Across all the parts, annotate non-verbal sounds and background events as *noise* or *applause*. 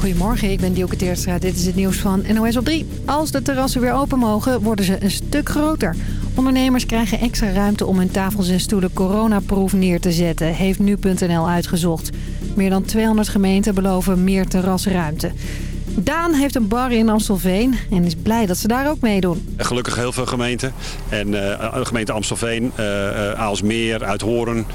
Goedemorgen, ik ben Dielke Teerstra. Dit is het nieuws van NOS op 3. Als de terrassen weer open mogen, worden ze een stuk groter. Ondernemers krijgen extra ruimte om hun tafels en stoelen coronaproof neer te zetten, heeft nu.nl uitgezocht. Meer dan 200 gemeenten beloven meer terrasruimte. Daan heeft een bar in Amstelveen en is blij dat ze daar ook meedoen. Gelukkig heel veel gemeenten. En uh, gemeente Amstelveen, uh, uh, Aalsmeer, Uithoren,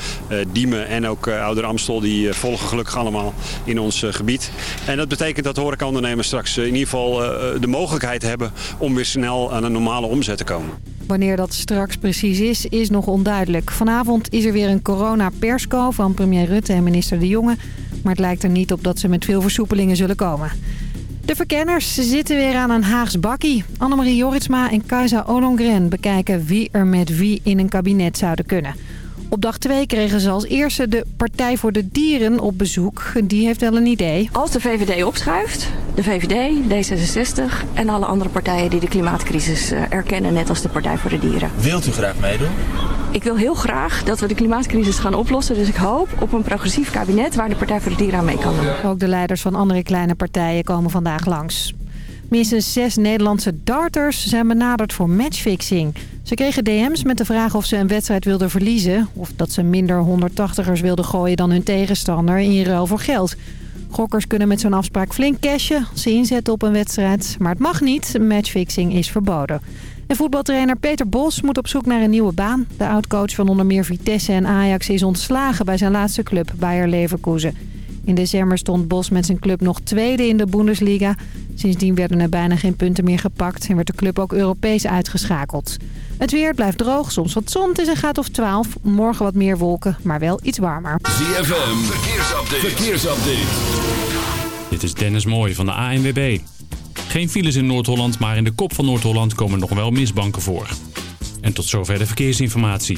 Diemen en ook Ouder Amstel... die volgen gelukkig allemaal in ons gebied. En dat betekent dat horecaondernemers straks in ieder geval de mogelijkheid hebben... om weer snel aan een normale omzet te komen. Wanneer dat straks precies is, is nog onduidelijk. Vanavond is er weer een corona-persco van premier Rutte en minister De Jonge. Maar het lijkt er niet op dat ze met veel versoepelingen zullen komen. De verkenners zitten weer aan een Haags bakkie. Annemarie Joritsma en Kajsa Ollongren bekijken wie er met wie in een kabinet zouden kunnen. Op dag 2 kregen ze als eerste de Partij voor de Dieren op bezoek. Die heeft wel een idee. Als de VVD opschuift, de VVD, D66 en alle andere partijen die de klimaatcrisis eh, erkennen, net als de Partij voor de Dieren. Wilt u graag meedoen? Ik wil heel graag dat we de klimaatcrisis gaan oplossen. Dus ik hoop op een progressief kabinet waar de Partij voor de Dieren aan mee kan doen. Ook de leiders van andere kleine partijen komen vandaag langs. Minstens zes Nederlandse darters zijn benaderd voor matchfixing. Ze kregen DM's met de vraag of ze een wedstrijd wilden verliezen... of dat ze minder 180ers wilden gooien dan hun tegenstander in ruil voor geld. Gokkers kunnen met zo'n afspraak flink cashen als ze inzetten op een wedstrijd. Maar het mag niet, matchfixing is verboden. En voetbaltrainer Peter Bos moet op zoek naar een nieuwe baan. De oudcoach van onder meer Vitesse en Ajax is ontslagen bij zijn laatste club, Bayer Leverkusen. In december stond Bos met zijn club nog tweede in de Bundesliga. Sindsdien werden er bijna geen punten meer gepakt en werd de club ook Europees uitgeschakeld. Het weer blijft droog, soms wat zon, het is een graad of 12. Morgen wat meer wolken, maar wel iets warmer. ZFM, verkeersupdate. verkeersupdate. Dit is Dennis Mooij van de ANWB. Geen files in Noord-Holland, maar in de kop van Noord-Holland komen nog wel misbanken voor. En tot zover de verkeersinformatie.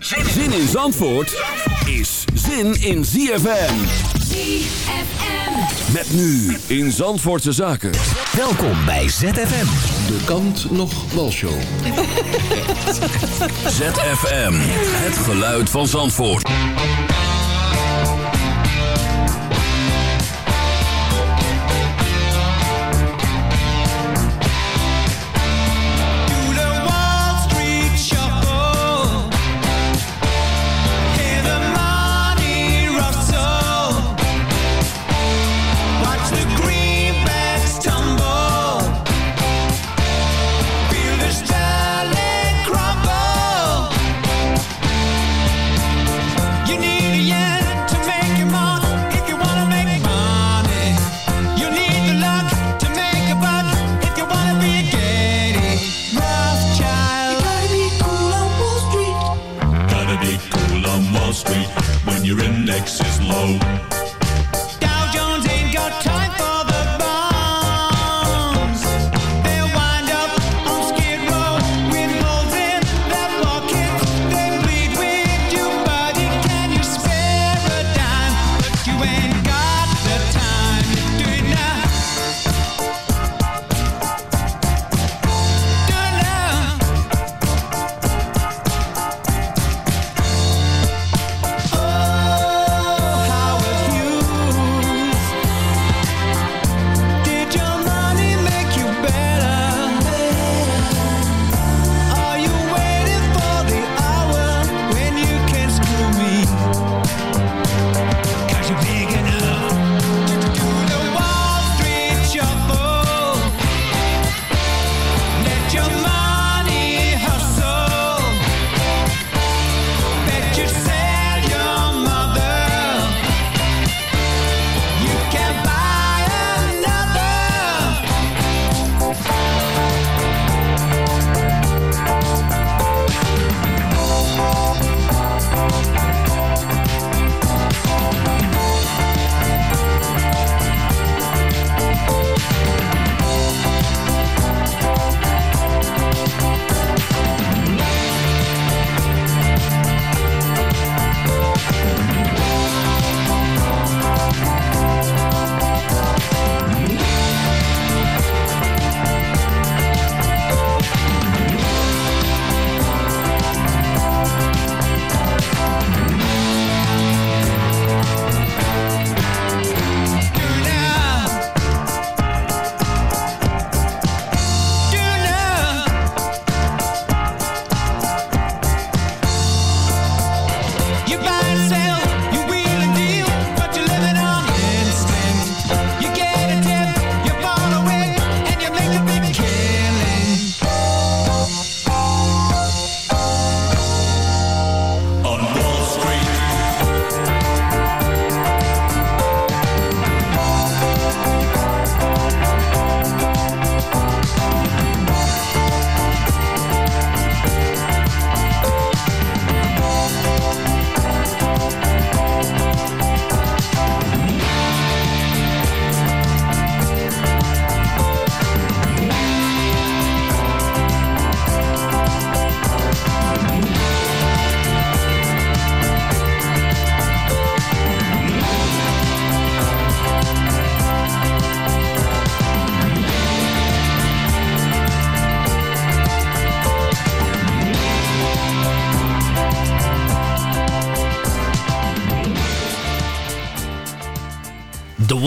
Zin in Zandvoort is zin in ZFM. ZFM. Met nu in Zandvoortse Zaken. Welkom bij ZFM. De kant nog walshow. *laughs* ZFM, het geluid van Zandvoort.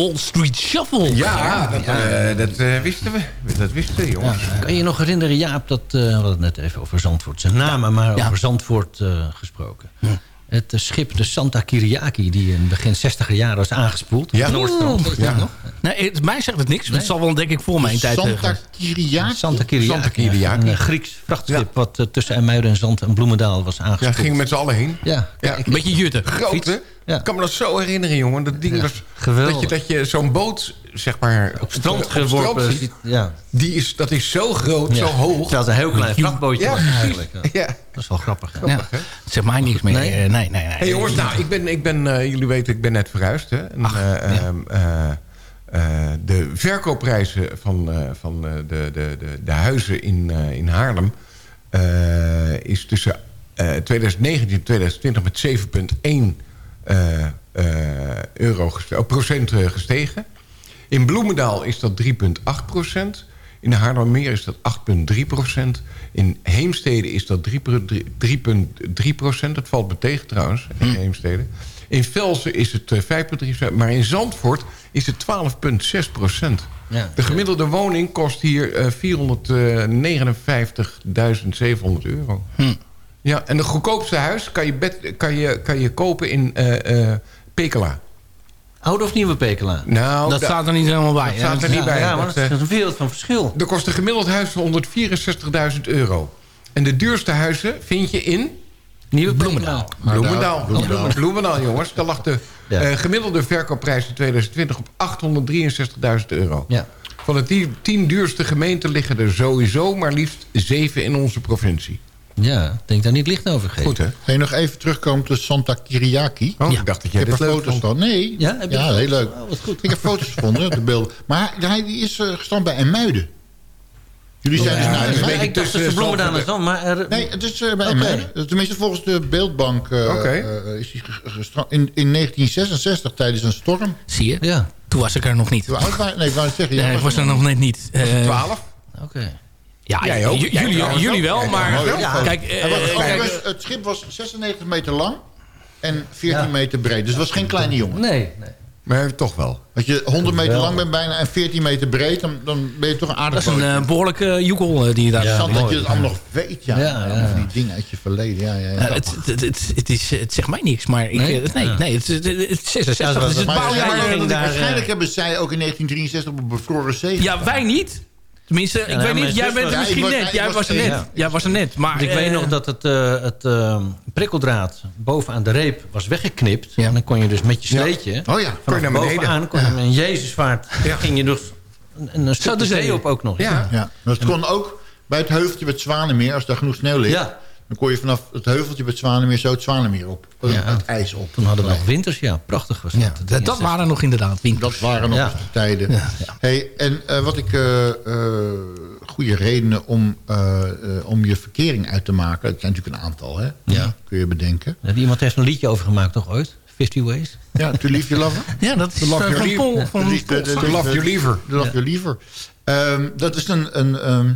Wall Street Shuffle. Ja, dat, eh, dat eh, wisten we. Dat wisten we, jongens. Kan je nog herinneren, Jaap, dat, eh, we hadden het net even over Zandvoort. Zijn namen, maar Ja. over Zandvoort eh, gesproken. Het schip, de Santa Kiriaki, die in begin 60er jaren was aangespoeld. Ja. Noordstrand, dat nog? Nee, het, mij zegt het niks. Het zal wel denk ik voor mijn tijd... eh, Santa Kiriaki? Santa Kiriaki. Santa Kiriaki. Een Grieks vrachtschip wat tussen IJmuiden en Zand en Bloemendaal was Ja, aangespoeld. gingen met z'n allen heen. Ja, Ja, Een beetje jutten. Groot, hè? Ja. Ik kan me dat zo herinneren, jongen. Dat ding was... Dat je, dat je zo'n boot, zeg maar... op strand geworpen. Ja. Die is, dat is zo groot, zo hoog. Terwijl het een heel klein vrachtbootje eigenlijk. Ja. *laughs* Ja. Dat is wel grappig. hè? Ja. Zeg mij niks meer. Nee? Nee, nee, nee. nee. Hey jongens, nou, ik ben, ik ben eh, jullie weten, ik ben net verhuisd. Hè? En, eh, ehm, eh, eh, de verkoopprijzen van, eh, van eh, de, de, de, de huizen in, eh, in Haarlem... eh, is tussen eh, 2019 en 2020 met 7,1 eh, eh, euro geste- oh, procent eh, gestegen. In Bloemendaal is dat 3,8 procent. In de Haarlemmermeer is dat 8,3 procent. In Heemstede is dat 3,3 procent. Dat valt me tegen trouwens, in Heemstede. In Velsen is het eh, 5,3 procent. Maar in Zandvoort is het 12,6 procent. Ja. De gemiddelde woning kost hier eh, 459.700 euro. Ja, en de goedkoopste huis kan je, bed, kan je, kan je kopen in eh, eh, Pekela. Oude of nieuwe Pekela? Nou, Dat da- staat er niet helemaal bij. Dat staat er Ja. niet bij. Ja, maar Dat, dat eh, is een wereld van verschil. er kost een gemiddeld huis 164.000 euro. En de duurste huizen vind je in Nieuwe Bloemendaal. Bloemendaal. Bloemendaal. Bloemendaal, jongens. Daar lag de Ja. eh, gemiddelde verkoopprijs in 2020 op 863.000 euro. Ja. Van de tien, tien duurste gemeenten liggen er sowieso maar liefst zeven in onze provincie. Ja, denk daar niet licht over geven. Goed, hè? Ga je nog even terugkomen op Santa Kiriaki? Oh, ik dacht dat jij ik heb er foto's van. Nee. Ja, heb ja heel leuk. Oh, wat goed. Ik heb foto's gevonden, de beelden. Maar hij die is eh, gestrand bij Emuiden. Jullie zijn Ja, dus naar dat is Emuiden. beetje ik dacht Bloemendaal en Zandvoort Zand, maar... Er, Nee, het is eh, bij. Emuiden. Tenminste, volgens de beeldbank eh, eh, is hij ge- gestrand. In, in 1966 tijdens een storm. Zie je? Ja, Toen was ik er nog niet. Hoe oud waren- Nee, ik wou het zeggen. Nee, ik was er nog net niet. Eh, 12? oké. Ja, Jij ook? j- Jij jullie, trouwens jullie ook? wel, Jij maar... trouwens ook? Kijk, Hij was- eh, kijk, het schip was 96 meter lang en 14 Ja. meter breed. Dus het was geen kleine jongen. Nee, nee. Maar toch wel. Als je 100 meter lang bent bijna en 14 meter breed... dan, dan ben je toch een dat aardig is een bootje. eh, behoorlijke joekel eh, die je daar Interessant staat. dat je het allemaal nog weet, ja. Ja, ja, van ja. die dingen uit je verleden. Ja, ja, ja. Eh, het, het, het, het, is, het zegt mij niks, maar ik, Nee? nee, Ja. nee, het, het, het, het 66 Ja, dat is het maar, bouwjaar. ja, maar ging dat- daar, waarschijnlijk eh, hebben zij ook in 1963 op een bevroren zee Ja, wij niet. Tenminste, ik weet niet, jij bent was- er misschien net. Jij was- was er net. ja. Jij was er net. Maar, ik weet eh, nog dat het, eh, het eh, prikkeldraad bovenaan de reep was weggeknipt. En dan kon je dus met je Ja. sleetje... Oh ja. Kon je naar beneden. bovenaan kon je met een Jezusvaart... ging je dus een, een stuk de zee op ook nog. Ja. Ja, maar het kon ook bij het heuveltje het Zwanenmeer... als daar genoeg sneeuw ligt... Dan kon je vanaf het heuveltje bij het Zwanenmeer... zo het Zwanenmeer op. Ja. Het ijs op. Toen hadden we nog winters, ja. Prachtig was dat. ja, dat, dat waren nog inderdaad winkels. Dat waren nog Ja. de tijden. Ja, ja. Hey, en eh, wat ik... eh, eh, goede redenen om, eh, eh, om je verkering uit te maken... het zijn natuurlijk een aantal, hè? Ja. Kun je bedenken. Iemand heeft een liedje over gemaakt, toch ooit? 50 Ways? Ja, To Leave Your Lover. *laughs* Ja, dat is Love Your van. Paul. De- Love You Leave Her. De Love You Leave Her. Ehm, dat is een, een, ehm,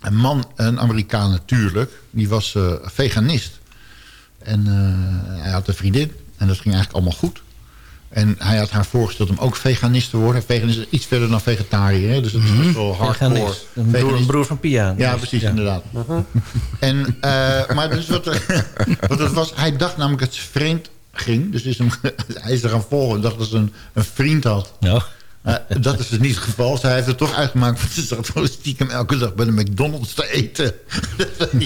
een man, een Amerikaan natuurlijk. Die was eh, veganist. En eh, hij had een vriendin. En dat ging eigenlijk allemaal goed. En hij had haar voorgesteld om ook veganist te worden. Veganist is iets verder dan vegetariër. Hè? Dus het is best wel hardcore. Veganist. Een broer, Veganist. een broer van Pia. Ja, precies, inderdaad. En, eh, maar dus wat, wat het was, hij dacht namelijk dat ze vreemd ging. Dus is hem, *laughs* hij is er gaan volgen en dacht dat ze een, een vriend had. Ja. Eh, dat is dus niet het geval. Zij heeft het toch uitgemaakt. Want ze zat gewoon stiekem elke dag bij de McDonald's te eten.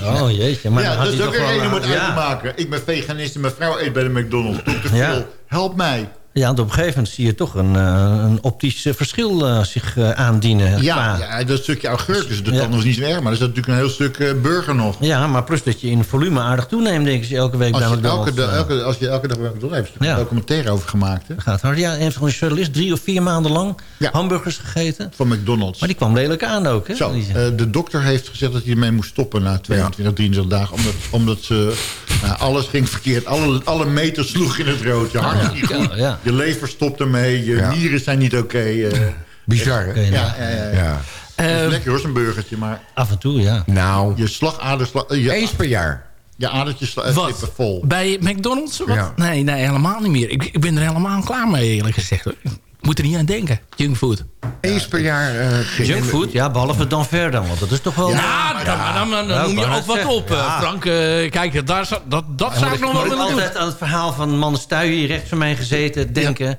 Oh jeetje. Maar ja, dat is ook toch een reden om het eh, uit te maken. Ik ben veganist en mijn vrouw eet bij de McDonald's. Doe te veel. Ja. Help mij. Ja, want op een gegeven moment zie je toch een, eh, een optisch eh, verschil eh, zich aandienen. Ja, ja, dat stukje augurk. Dus dat Ja. dan was niet zo erg. Maar er zit natuurlijk een heel stuk burger nog. Ja, maar plus dat je in volume aardig toeneemt, denk ik, als je elke week Als bij je, McDonald's... elke, dag- elke, als je elke dag bij McDonald's heeft, er Ja. een documentaire over gemaakt. Hè? gaat hard. Ja, een van de journalist drie of vier maanden lang Ja. hamburgers gegeten. Van McDonald's. Maar die kwam lelijk aan ook, hè? Zo, de dokter heeft gezegd dat hij ermee moest stoppen na 22, 23 dagen. Omdat, omdat ze, nou, alles ging verkeerd. Alle, alle meters sloeg in het rood. Je hart is niet Ja, goed. ja. Je lever stopt ermee. Je Ja. nieren zijn niet oké. eh. *laughs* Bizar, hè? Ja, ja, ja, ja. Ja. Het is Eh, lekker hoor, zo'n burgertje. Maar Af en toe, ja. Nou, je slagadersla, eh, je, eens per jaar. je adertjes sla- eh, vol. Bij McDonald's? Wat? Ja. Nee, nee, helemaal niet meer. Ik, ik ben er helemaal klaar mee, eerlijk gezegd. Hoor. Moet er niet aan denken. Junkfood. Eens per jaar... eh, Junkfood, ja, behalve dan ver dan. Want dat is toch wel... Ja, dan, dan, dan, dan Ja, noem je ik ook wat op, eh, Ja. Frank. Eh, kijk, daar, dat, dat zou ik nog wel willen doen. altijd aan het verhaal van Mannen Stuy hier rechts van mij gezeten denken.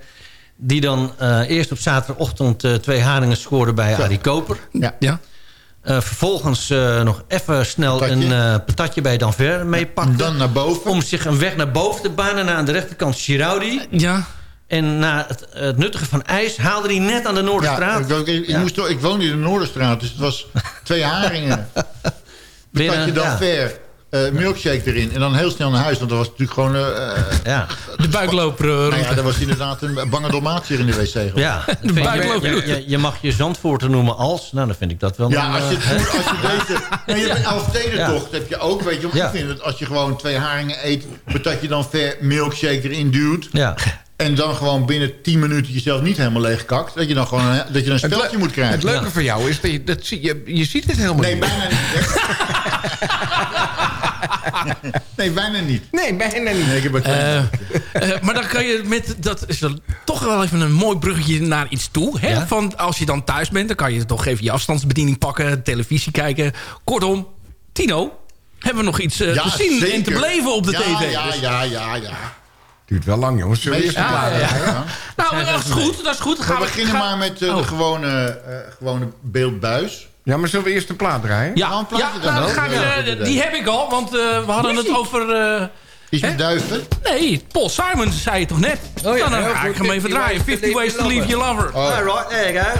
Die dan eh, eerst op zaterdagochtend eh, twee haringen scoorde bij Arie Koper. Ja. ja. Eh, vervolgens eh, nog even snel Patatje. een eh, patatje bij Danver meepakte. Dan naar boven. Om zich een weg naar boven te banen. Naar aan de rechterkant Giraudi. Ja. En na het, het nuttigen van ijs haalde hij net aan de Ja, Noorderstraat. ik, ik, ik Ja. moest, ik woonde in de Noorderstraat, dus het was twee haringen. *laughs* Binnen, Patatje dan ja. ver, eh, milkshake erin en dan heel snel naar huis. Want dat was natuurlijk gewoon... eh, eh, Ja, De buikloper. eh, nou ja, dat was inderdaad een bange Dalmatiër in de wc. ja. Dat ik- buikloop. je, je, je mag je Zandvoorten noemen als. Nou, dan vind ik dat wel Ja, een, als je, eh, het als je deze... *laughs* Nee, je hebt een Elfstedentocht heb je ook, weet je. Ja. ik vind het, als je gewoon twee haringen eet... patatje dan ver, milkshake erin duwt... ja. En dan gewoon binnen 10 minuten jezelf niet helemaal leeg kakt... dat je dan gewoon een, dat je een speltje moet krijgen. het leuke Ja. voor jou is dat je, dat zie, je, je ziet het helemaal Nee, niet. bijna niet. *laughs* nee, bijna niet. Nee, bijna niet. Nee, ik heb het Eh, eh, maar dan kan je met... Dat is dan toch wel even een mooi bruggetje naar iets toe. Hè? Ja. Van als je dan thuis bent, dan kan je toch even je afstandsbediening pakken. Televisie kijken. Kortom, Tino, hebben we nog iets eh, Ja, te zien en te beleven op de ja, tv? Ja, Dus- ja, ja, ja. Duurt wel lang, jongens. Zullen we eerst Meestal- een plaat ja, draaien? ja. Nou, dat is goed. Dat is goed. We gaan we beginnen gaan- maar met Oh. de gewone, eh, gewone beeldbuis. Ja, maar zullen we eerst een plaat draaien? Ja, Nou, een plaatje ja, dan nou, eh, die heb ik al, want eh, we hadden het over... eh, Hè? met duiven. nee, Paul Simon zei je toch net? Oh ja, dan ga ik hem even 50 draaien. 50 ways to leave your lover. Oh. Alright, there you go.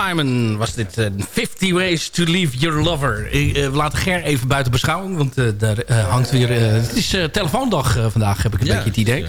Simon was dit. eh, 50 Ways to Leave Your Lover. Ik, eh, we laten Ger even buiten beschouwing. Want eh, daar eh, hangt weer... het is telefoondag vandaag, heb ik een Ja, beetje het idee.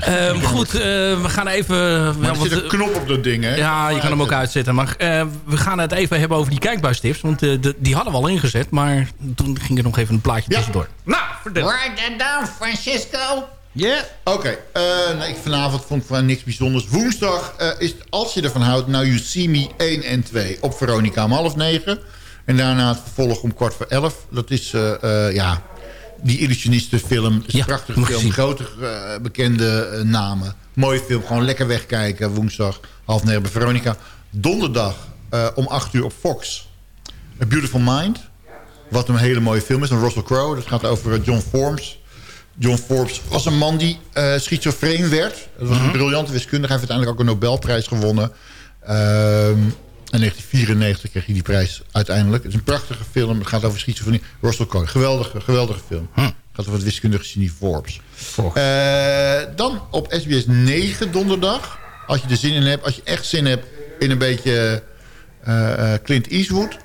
Ehm, goed, eh, we gaan even... Maar wel er wat, zit een knop op dat ding, hè? Ja, je kan hem ook uitzetten. Maar eh, we gaan het even hebben over die kijkbuistips. Want eh, de- die hadden we al ingezet. Maar toen ging er nog even een plaatje tussendoor. Nou, vertel. Write that down, Francisco. Ja. Oké, eh, nou, ik vanavond vond ik van niks bijzonders. Woensdag eh, is, als je ervan houdt, Now You See Me 1 en 2 op Veronica om half negen. En daarna het vervolg om kwart voor elf. Dat is, eh, ja, die illusionistenfilm. Is een prachtige film, gezien. grote bekende namen. Mooie film, gewoon lekker wegkijken. Woensdag, half negen bij Veronica. Donderdag om acht uur op Fox. A Beautiful Mind. Wat een hele mooie film is. Een Russell Crowe. Dat gaat over John Forbes. John Forbes was een man die eh schizofreen werd. Dat was een briljante wiskundige. Hij heeft uiteindelijk ook een Nobelprijs gewonnen. Ehm, in 1994 kreeg hij die prijs uiteindelijk. Het is een prachtige film. Het gaat over schizofrenie. Russell Crowe. Geweldige, geweldige film. Het gaat over het wiskundige genie Forbes. Eh, dan op SBS 9 donderdag. Als je er zin in hebt. Als je echt zin hebt in een beetje eh, Clint Eastwood.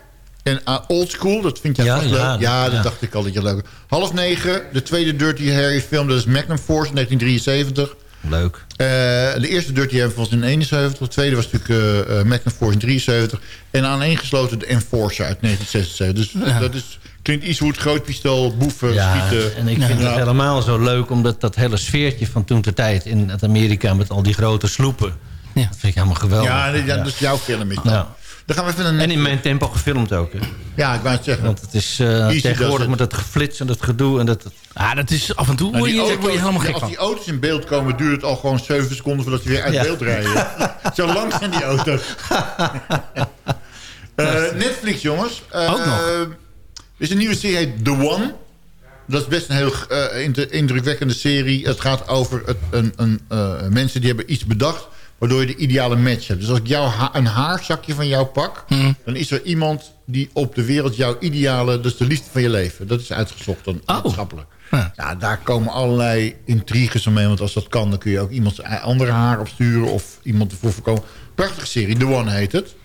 En uh, Old School, dat vind jij Ja, vast ja, leuk. Ja, ja. dat dacht ik al dat je leuk Half negen, de tweede Dirty Harry film. Dat is Magnum Force, 1973. Leuk. Eh, de eerste Dirty Harry was in 71. De tweede was natuurlijk eh, eh, Magnum Force in 73. En aaneengesloten de Enforcer uit 1976. Dus dat is Clint Eastwood, groot pistool, boeven, Ja, schieten. en ik vind Ja. het helemaal zo leuk... omdat dat hele sfeertje van toen de tijd in het Amerika... met al die grote sloepen. Dat vind ik helemaal geweldig. Ja, ja, dat is jouw film. Is dat. Dan gaan we even een... En in mijn tempo gefilmd ook. Hè. Ja, ik wou het zeggen. Want het is eh, tegenwoordig met dat geflits en dat gedoe. En dat, Ja, dat is af en toe Nou, word je, auto's- word je helemaal ja, gek als die auto's in beeld komen, duurt het al gewoon 7 seconden voordat ze weer uit Ja. beeld rijden. *laughs* Zo lang zijn die auto's. *laughs* Eh, Netflix, jongens. Eh, Ook nog. Er is een nieuwe serie, heet The One. Dat is best een heel eh, indrukwekkende serie. Het gaat over het, een, een, eh, mensen die hebben iets bedacht... waardoor je de ideale match hebt. Dus als ik jou ha- een haarzakje van jou pak... dan is er iemand die op de wereld jouw ideale... dus de liefde van je leven. Dat is uitgezocht dan wetenschappelijk. Ja, daar komen allerlei intriges omheen. Want als dat kan, dan kun je ook iemand zijn andere haar opsturen... of iemand ervoor voorkomen. Prachtige serie, The One heet het.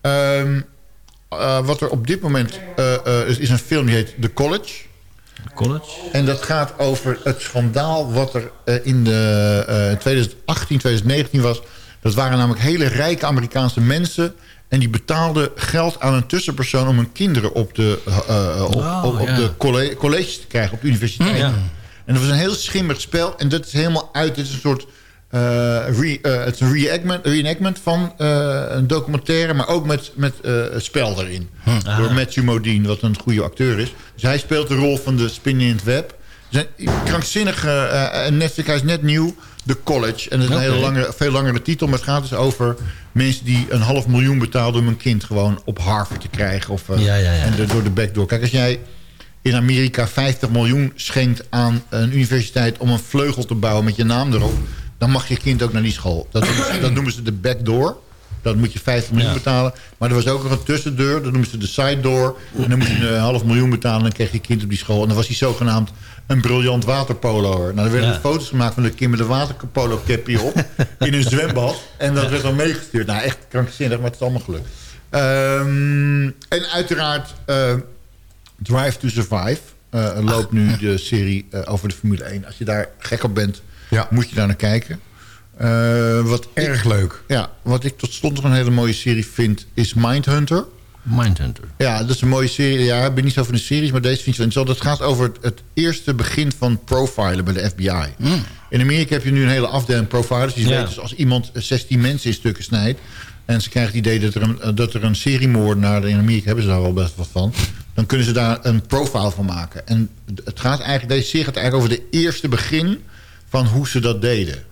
Ehm, eh, wat er op dit moment eh, eh, is, is een film die heet The College. College? En dat gaat over het schandaal wat er in de eh 2018, 2019 was. Dat waren namelijk hele rijke Amerikaanse mensen... en die betaalden geld aan een tussenpersoon... om hun kinderen op de, eh, eh, op, Oh, op, op ja. de colle- colleges te krijgen, op de universiteit. Ja. En dat was een heel schimmig spel. En dat is helemaal uit. Het is een soort eh, re- eh, het is een reenactment, reenactment van eh, een documentaire... maar ook met, met eh, spel erin. Door Matthew Modine, wat een goede acteur is. Dus hij speelt de rol van de spin in het web. Een krankzinnige... eh, en Netflix, hij is net nieuw. The College. En dat is een hele lange, veel langere titel. Maar het gaat dus over mensen die een half miljoen betaalden... om een kind gewoon op Harvard te krijgen. Of, eh, Ja, ja, ja. En de- door de backdoor. Kijk, als jij in Amerika 50 miljoen schenkt aan een universiteit... om een vleugel te bouwen met je naam erop... dan mag je kind ook naar die school. Dat, noemen *clears throat* ze- dat noemen ze de backdoor. Dan moet je 50 miljoen betalen. Maar er was ook nog een tussendeur. Dat noemen ze de side door. En dan moet je een half miljoen betalen. En dan kreeg je kind op die school. En dan was hij zogenaamd een briljant waterpoloer. Nou, er werden Ja. foto's gemaakt van de kind met een waterpolo capje op. *laughs* in een zwembad. En dat werd dan meegestuurd. Nou, echt krankzinnig, maar het is allemaal gelukt. Ehm, en uiteraard eh, Drive to Survive. eh, loopt nu de serie eh, over de Formule 1. Als je daar gek op bent, moet je daar naar kijken. Wat Erg leuk. Ja, wat ik tot slot nog een hele mooie serie vind, is Mindhunter. Mindhunter. Ja, dat is een mooie serie. Ja, ik ben niet zo van de series, maar deze vind ik zo. Dat gaat over het, het eerste begin van profilen bij de FBI. In Amerika heb je nu een hele afdeling profilers. Die Ja. weten dus als iemand 16 mensen in stukken snijdt... en ze krijgen het idee dat er een, dat er een seriemoordenaar... in Amerika hebben ze daar wel best wat van... dan kunnen ze daar een profile van maken. En het gaat eigenlijk, deze serie gaat eigenlijk over de eerste begin... van hoe ze dat deden.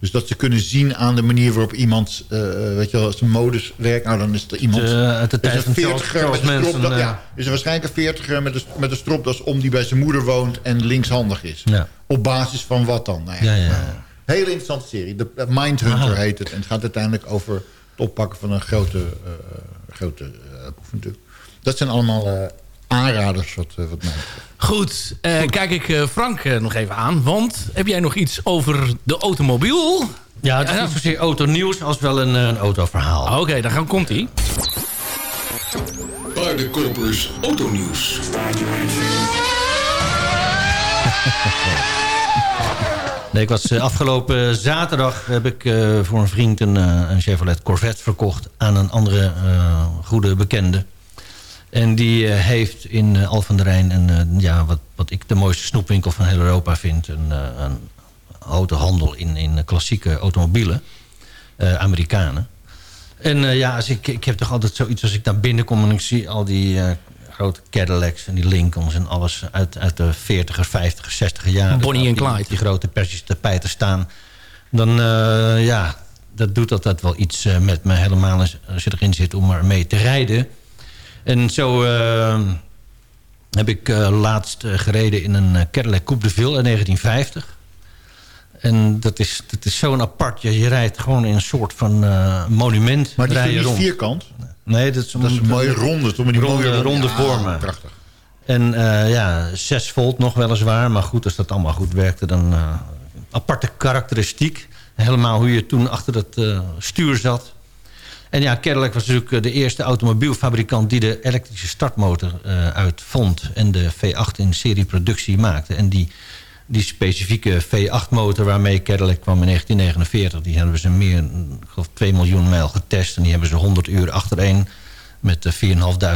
Dus dat ze kunnen zien aan de manier waarop iemand, eh, weet je wel, zijn modus werkt. Nou, dan is er iemand... De- uit de is tijd een van Charles- 40er met een stropdas. eh. Ja, is er waarschijnlijk een veertiger met een, met een stropdas om die bij zijn moeder woont en linkshandig is. Ja. Op basis van wat dan? Nou Ja, ja, ja. Hele interessante serie. De Mindhunter Aha. heet het. En het gaat uiteindelijk over het oppakken van een grote, eh, grote eh, proef natuurlijk. Dat zijn allemaal eh, aanraders wat, eh, wat mij betreft. Goed, eh, kijk ik eh, Frank nog even aan. Want heb jij nog iets over de automobiel? Ja, het is niet zozeer autonieuws als wel een, eh, een autoverhaal. Oké, dan gaan, komt hij. Paardenkopers Autonieuws. *laughs* Nee, ik was afgelopen zaterdag heb ik eh, voor een vriend een, eh, een Chevrolet Corvette verkocht aan een andere eh, goede bekende. En die eh, heeft in uh, Al van der Rijn een, eh, ja, wat, wat ik de mooiste snoepwinkel van heel Europa vind. Een, eh, een autohandel in, in klassieke automobielen. eh, Amerikanen. En eh, ja, als ik, ik heb toch altijd zoiets als ik daar binnenkom en ik zie al die eh, grote Cadillacs en die Lincolns en alles uit, uit de 40er, 50er, 60er jaren. Bonnie en Die- Clyde. Die grote persische tapijten staan. Dan, eh, ja, dat doet altijd wel iets eh, met me. Helemaal als, als je erin zit om er mee te rijden. En zo eh, heb ik eh, laatst eh, gereden in een Cadillac Coupe de Ville in 1950. En dat is, dat is zo'n apart. Je, je rijdt gewoon in een soort van monument. Maar die is niet rond. vierkant? Nee, dat is, Dat is een mooie ronde, toch? Met die ronde, mooie ronde Ja, vormen. prachtig. En ja, 6 volt nog weliswaar. Maar goed, als dat allemaal goed werkte, dan aparte karakteristiek. Helemaal hoe je toen achter dat stuur zat. En ja, Cadillac was natuurlijk eh, de eerste automobielfabrikant... die de elektrische startmotor eh, uitvond... en de V8 in serieproductie maakte. En die, die specifieke V8-motor waarmee Cadillac kwam in 1949... die hebben ze meer, geloof 2 miljoen mijl getest... en die hebben ze 100 uur achtereen met de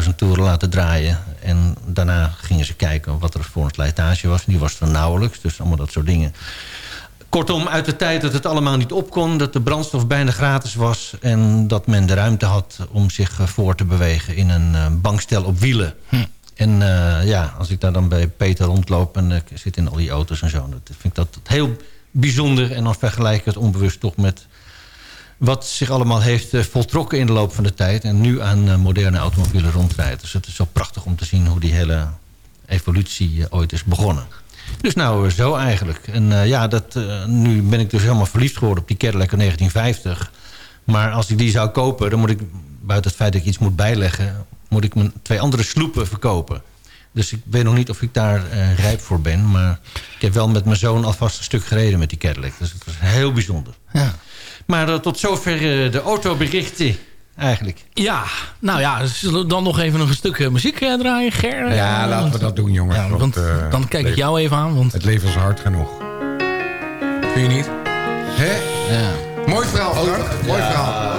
4.500 toeren laten draaien. En daarna gingen ze kijken wat er voor een slijtage was. Die was er nauwelijks, dus allemaal dat soort dingen. Kortom, uit de tijd dat het allemaal niet op kon... dat de brandstof bijna gratis was... en dat men de ruimte had om zich eh, voor te bewegen... in een eh, bankstel op wielen. En eh, ja, als ik daar dan bij Peter rondloop... en ik zit in al die auto's en zo... dat vind ik dat heel bijzonder. En dan vergelijk ik het onbewust toch met wat zich allemaal heeft voltrokken in de loop van de tijd... en nu aan moderne automobielen rondrijdt. Dus het is zo prachtig om te zien hoe die hele evolutie ooit is begonnen. Dus nou, eh, zo eigenlijk. En eh, ja, dat, eh, nu ben ik dus helemaal verliefd geworden op die Cadillac in 1950. Maar als ik die zou kopen, dan moet ik... buiten het feit dat ik iets moet bijleggen... moet ik mijn twee andere sloepen verkopen. Dus ik weet nog niet of ik daar rijp voor ben. Maar ik heb wel met mijn zoon alvast een stuk gereden met die Cadillac. Dus het was heel bijzonder. Ja. Maar tot zover de autoberichten eigenlijk. Ja, nou ja, zullen we dan nog even een stuk eh, muziek eh, draaien, Ger? Ja, laten we dat doen, jongens. Ja, want eh, dan kijk ik jou even aan. Want... Het leven is hard genoeg. Vind je niet? Hè? Ja. Mooi verhaal, Frank. Mooi Ja. verhaal.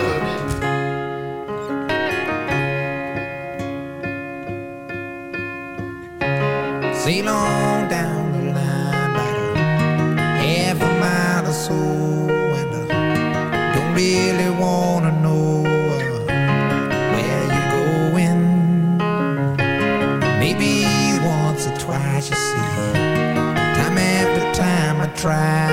Sail on down the line about a half a mile or so, try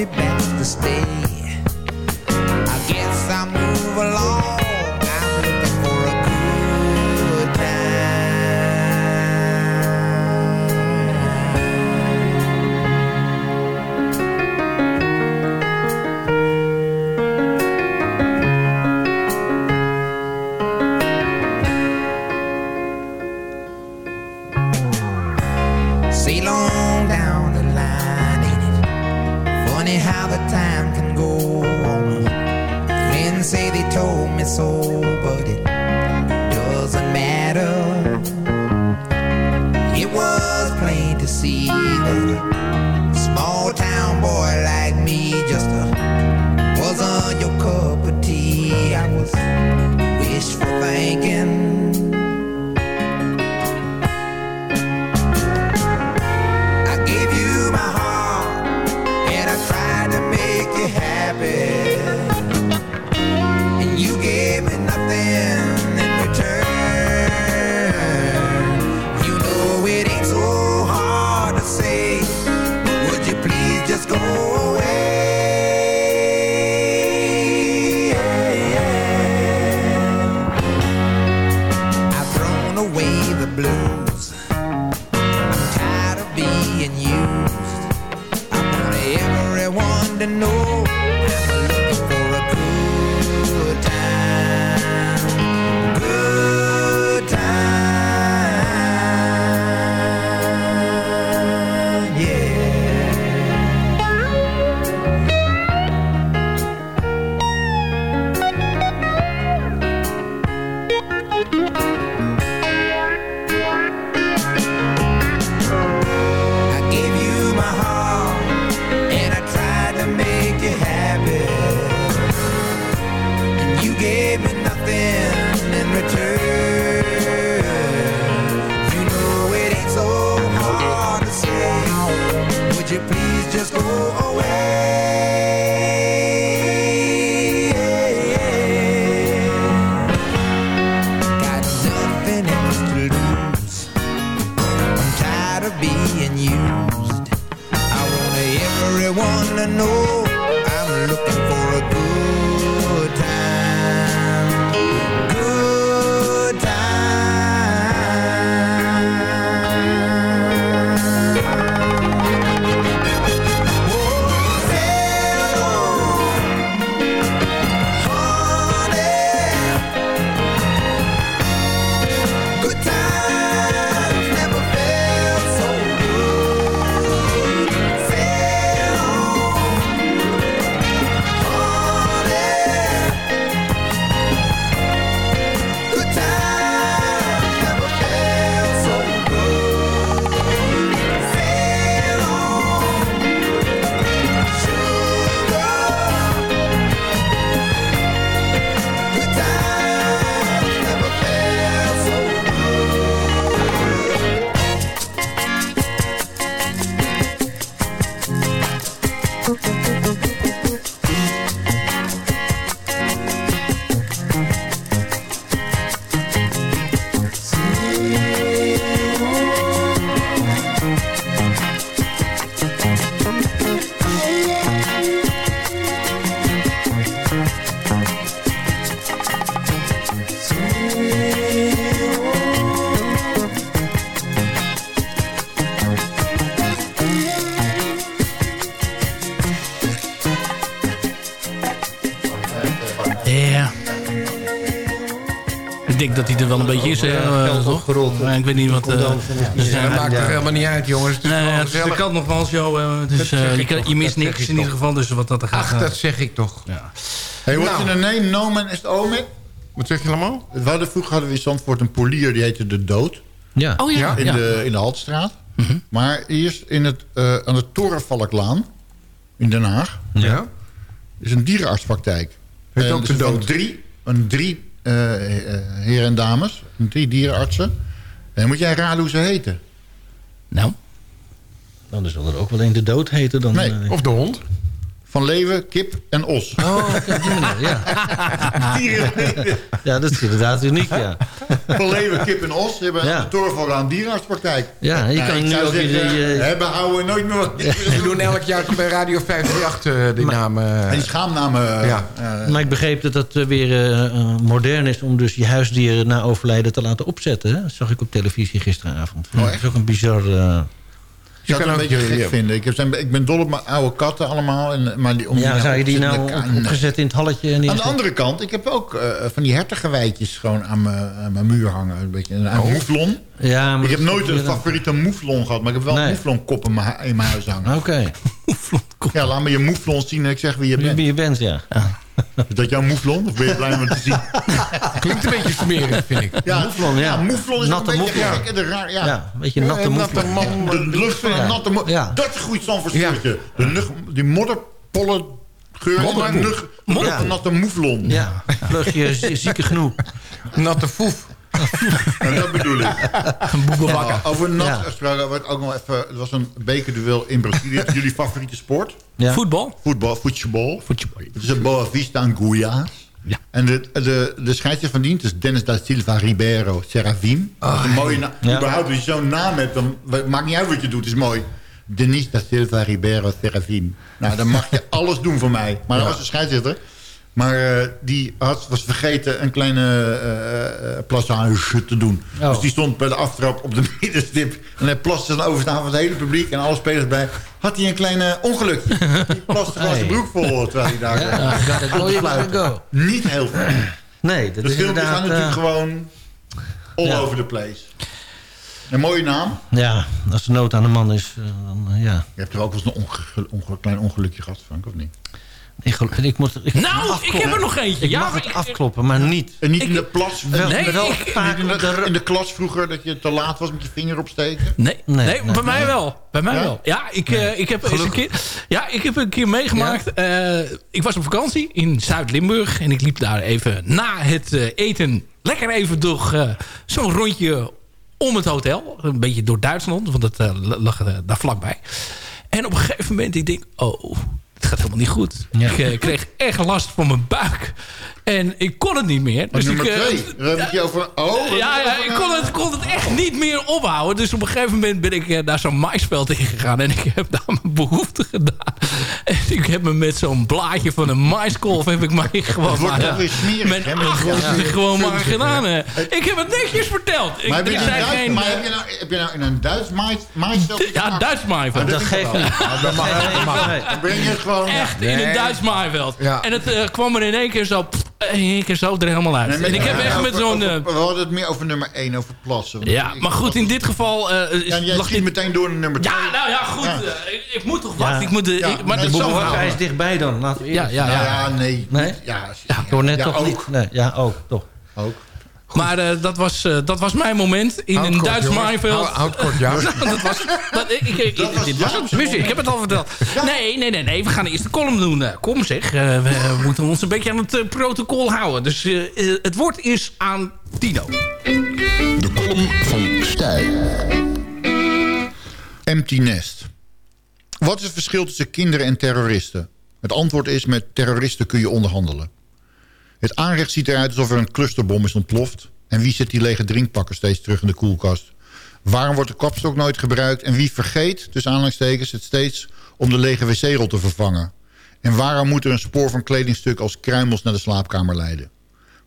be back to stay. I guess I'll move along. away the blues. I'm tired of being used. I want everyone to know ik weet niet wat... eh, Ja, er zijn- dat maakt toch helemaal niet uit, jongens. Het is Nee, gewoon het is de gezellig. kant nog van show. eh, dus, eh, je, kan- je mist niks ik in ieder geval. Dus wat dat er gaat... Ach, eh, dat zeg ik toch. Ja. Hey, what's Nou. in the name? No man is the omen. Wat zeg je allemaal? We hadden, vroeger hadden we in Zandvoort een polier, die heette De Dood. Ja. Oh ja. In, ja. de, in de Haltstraat. Maar eerst in het, eh, aan de Torenvalklaan in Den Haag... Ja. is een dierenartspraktijk. Heet En ook dus De Dood. Drie, een drie eh, eh, heren en dames. Drie dierenartsen. En dan moet jij raden hoe ze heten. Nou. Dan zal er ook wel een de dood heten. Dan, Nee. eh, Of de hond. Van leeuwen, kip en os. Oh, ja. *laughs* ja, dat is inderdaad uniek, ja. Van leeuwen, kip en os hebben Ja. een Torenvalklaan dierenartspraktijk. Ja, je kan ik nu ook zeggen, die, eh, hebben, houden, nooit meer wat. We doen elk jaar bij Radio 538 eh, die naam. eh, En die schaamnamen... eh, Ja. eh, Maar ik begreep dat dat eh, weer eh, eh, modern is om dus je huisdieren na overlijden te laten opzetten. Hè? Dat zag ik op televisie gisteravond. Oh, dat is ook een bizar... eh, Ik zou het kan een beetje gek vinden. Ik, heb zijn, ik ben dol op mijn oude katten allemaal. En, maar die, om ja, die zou je die nou opgezet in het halletje? En Aan de andere kant, ik heb ook eh, van die hertengewijtjes gewoon aan mijn, muur hangen. Een beetje een Oh. mouflon. Ja, maar Ik heb nooit een favoriete mouflon gehad, maar ik heb wel Nee. een mouflonkop in mijn, hu- in mijn huis hangen. Oké. *laughs* Ja, laat me je mouflon zien en ik zeg wie je Wie bent. wie je bent, ja. Is dat jouw mouflon? Of ben je blij om het te zien? Klinkt een beetje smerig, vind ik. Ja, Mouflon, ja. mouflon is Natte een beetje mouflon. gek en de raar. Ja. Ja, een beetje natte moeflon. natte man. De lucht van een Ja. natte Ja. Dat is goed Zandvoortstuurtje. De lucht, die modderpolle geur. Modder- de natte mouflon. Ja, vleugje zie- zieke genoeg. Natte foef. En *laughs* dat bedoel ik. *laughs* Boekenbakker. Ja, over nat Ja. gesproken, wordt ook nog even, er was een bekerduel in Brazilië. Het jullie favoriete sport? Ja. Voetbal? Voetbal, voetbal. Het is een Boa Vista en Goiás. Ja. En de, de, de scheidsrechter van dienst is Dennis da Silva Ribeiro Serafim. dat is een mooie naam. Ja. Überhaupt, als je zo'n naam hebt, dan maakt niet uit wat je doet, is mooi. Denis da Silva Ribeiro Serafim. Nou, dan mag je *laughs* alles doen voor mij. Maar dat was de scheidsrechter. Maar eh, die had, was vergeten een kleine eh, eh, plassage te doen. Oh. Dus die stond bij de aftrap op de *laughs* middenstip. En hij plaste dan over van het hele publiek en alle spelers bij. Had hij een kleine ongelukje. *laughs* Die plaste gewoon zijn broek vol terwijl hij daar Ja, go. Niet heel veel. Nee, dat de is filmpjes gaan natuurlijk gewoon all ja. over the place. Een mooie naam. Ja, als er nood aan de man is, eh, dan ja. Je hebt er ook wel eens een onge- onge- klein ongelukje gehad, Frank, of niet? Ik, gel- ik moet, ik Nou, ik heb er nog eentje. Ik Ja, mag het ik- afkloppen, maar niet. En niet in de plas. Wel- Nee, wel ik- vaak in, de, in de klas vroeger dat je te laat was met je vinger opsteken. Nee, nee, Nee, nee, bij mij wel. Bij mij Ja? wel. Ja, ik, eh, ik heb eens een keer, ja, ik heb een keer meegemaakt. eh, ik was op vakantie in Zuid-Limburg. En ik liep daar even na het eh, eten lekker even door eh, zo'n rondje om het hotel. Een beetje door Duitsland, want dat lag daar vlakbij. En op een gegeven moment, ik denk, oh, het gaat helemaal niet goed. Ik eh, kreeg echt last van mijn buik. En ik kon het niet meer. Dus Dus nummer ik, eh, twee. Dan heb je over... Oh, ja, ja, ik kon het, kon het echt niet meer ophouden. Dus op een gegeven moment ben ik eh, naar zo'n maisveld ingegaan. En ik heb daar mijn behoefte gedaan. En ik heb me met zo'n blaadje van een maiskolf... heb ik mij gewoon wordt maar, toch weer smerig, mijn gewoon maar gedaan. Ik heb het netjes verteld. Ik, Maar, heb je, ik geen... maar heb, je nou, heb je nou in een Duits maisveld... ja, Duits maaiveld. Dat geeft niet. dat mag, dat mag. Nee. Dan breng je gewoon... Echt in een Duits maaiveld. Ja. En het eh, kwam er in één keer zo... één keer zo er helemaal uit. Nee, en ik heb ja, echt met zo'n... eh, We hadden het meer over nummer 1, over plassen. ja, maar goed, in dit geval... eh, is- Ja, jij lag schiet dit meteen door naar nummer 2. Ja, nou ja, goed. Ja. eh, ik, ik moet toch wachten. Ja. Ik moet de, ik- maar nee. Hij is dichtbij dan. Laten we Ja, ja, ja. ja, nee. Nee? Ja, Ja, ik hoor net ja, toch ook. niet. Nee, ja, ook, toch. Ook. Maar eh, dat, was, eh, dat was mijn moment in een Duits maaiveld. Houd kort, *laughs* ja. dat was, dat, ik, ik, Dat was dit was jouw het. Muziek, ik heb het al verteld. Nee, nee, nee, nee. We gaan eerst de column doen. Eh, kom zeg, eh, we moeten ons een beetje aan het protocol houden. Dus het woord is aan Tino. De column van Stijl. Empty nest. Wat is het verschil tussen kinderen en terroristen? Het antwoord is, met terroristen kun je onderhandelen. Het aanrecht ziet eruit alsof er een clusterbom is ontploft. En wie zet die lege drinkpakken steeds terug in de koelkast? Waarom wordt de kapstok nooit gebruikt? En wie vergeet, tussen aanhalingstekens, het steeds om de lege wc-rol te vervangen? En waarom moet er een spoor van kledingstuk als kruimels naar de slaapkamer leiden?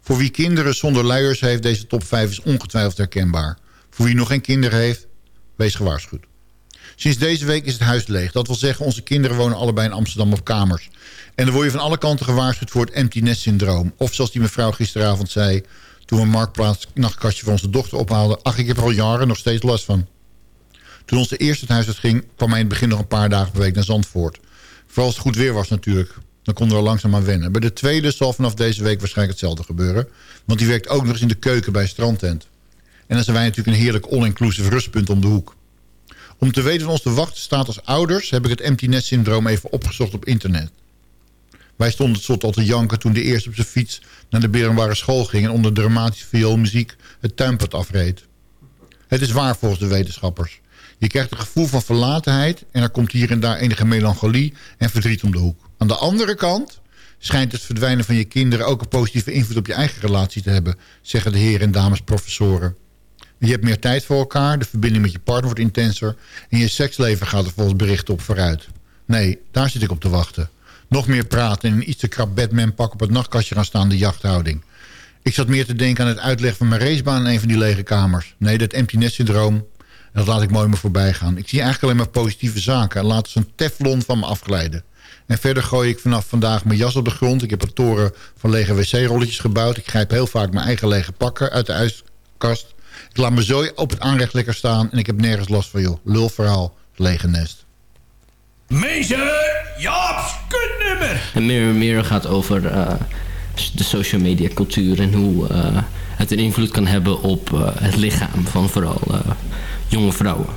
Voor wie kinderen zonder luiers heeft, deze top 5 is ongetwijfeld herkenbaar. Voor wie nog geen kinderen heeft, wees gewaarschuwd. Sinds deze week is het huis leeg. Dat wil zeggen, onze kinderen wonen allebei in Amsterdam op kamers. En dan word je van alle kanten gewaarschuwd voor het empty nest syndroom. Of zoals die mevrouw gisteravond zei... toen we een marktplaats nachtkastje voor onze dochter ophaalden... ach, ik heb er al jaren nog steeds last van. Toen ons de eerste het huis uitging... kwam hij in het begin nog een paar dagen per week naar Zandvoort. Vooral als het goed weer was natuurlijk. Dan konden we er langzaam aan wennen. Bij de tweede zal vanaf deze week waarschijnlijk hetzelfde gebeuren. Want die werkt ook nog eens in de keuken bij strandtent. En dan zijn wij natuurlijk een heerlijk all-inclusive rustpunt om de hoek. Om te weten wat ons te wachten staat als ouders... heb ik het empty nest syndroom even opgezocht op internet. Wij stonden slot al te janken toen de eerste op zijn fiets... naar de berenbare school ging... en onder dramatische vioolmuziek het tuinpad afreed. Het is waar volgens de wetenschappers. Je krijgt een gevoel van verlatenheid... en er komt hier en daar enige melancholie en verdriet om de hoek. Aan de andere kant schijnt het verdwijnen van je kinderen... ook een positieve invloed op je eigen relatie te hebben... zeggen de heren en dames professoren. Je hebt meer tijd voor elkaar, de verbinding met je partner wordt intenser... en je seksleven gaat er volgens berichten op vooruit. Nee, daar zit ik op te wachten. Nog meer praten en een iets te krap Batman-pak op het nachtkastje gaan staan, de jachthouding. Ik zat meer te denken aan het uitleggen van mijn racebaan in een van die lege kamers. Nee, dat empty nest syndroom, dat laat ik mooi maar voorbij gaan. Ik zie eigenlijk alleen maar positieve zaken en laat zo'n teflon van me afglijden. En verder gooi ik vanaf vandaag mijn jas op de grond. Ik heb een toren van lege wc-rolletjes gebouwd. Ik grijp heel vaak mijn eigen lege pakken uit de ijskast. Ik laat mijn zooi op het aanrecht lekker staan en ik heb nergens last van, joh. Lulverhaal, lege nest. Meester Jaap's kutnummer. En Mirror Mirror gaat over eh, de social media cultuur en hoe eh, het een invloed kan hebben op eh, het lichaam van vooral jonge vrouwen.